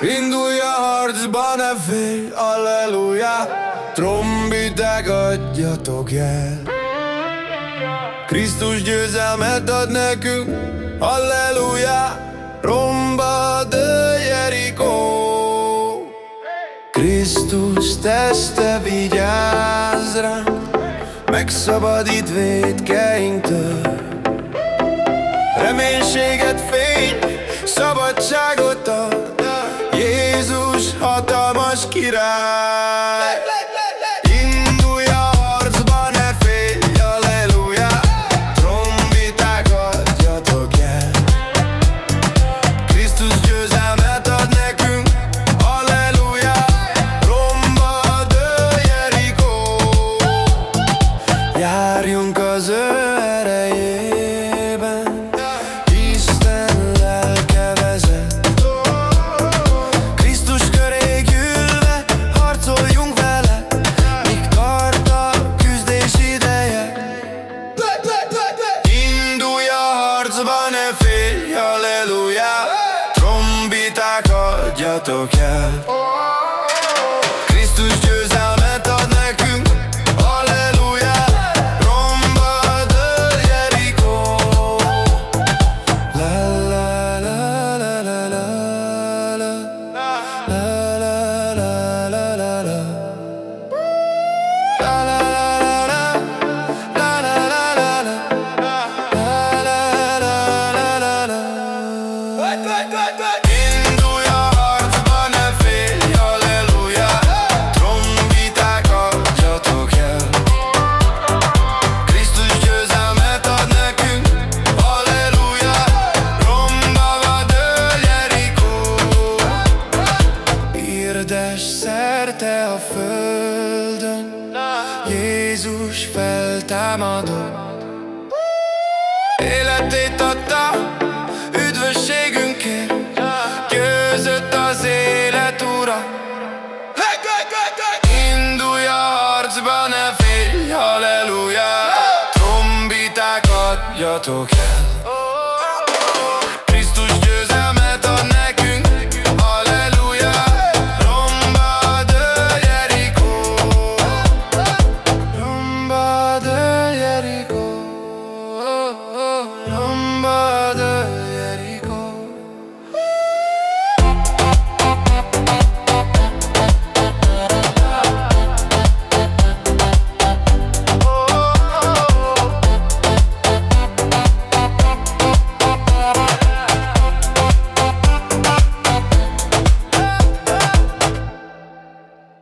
Indulj a harcba, ne félj, alleluja Trombiták adjatok jel. Krisztus győzelmet ad nekünk, alleluja Romba dő Jerikó. Krisztus teste vigyáz ránk Megszabadít védkeinktől. Reménységet fény, right. Play, play. Adjatok el Krisztus győzelmet ad nekünk Halleluja Romba dől Jerikó La la la la la la la La la la la la la La la szerte a földön. Jézus feltámadott Életét adta üdvösségünkért Győzött az élet ura. Indulj a harcba, ne félj, halleluja. Trombiták adjatok el